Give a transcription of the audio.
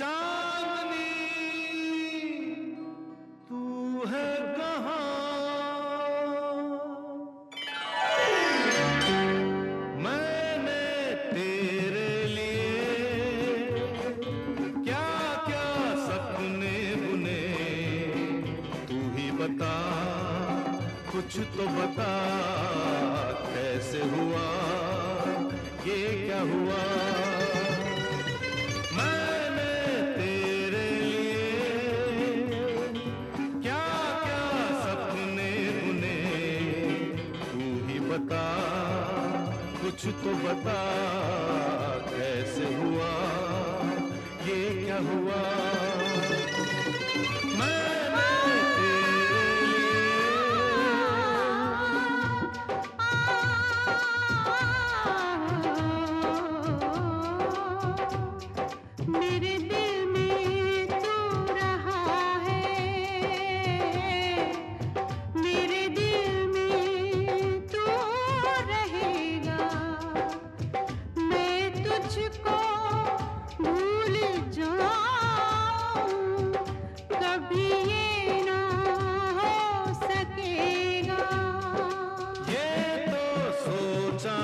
चांदनी, तू है कहा? मैंने तेरे लिए क्या क्या सपने बुने, तू ही बता, कुछ तो बता, कैसे हुआ, ये क्या हुआ? बता कुछ तो बता कैसे हुआ ये क्या हुआ?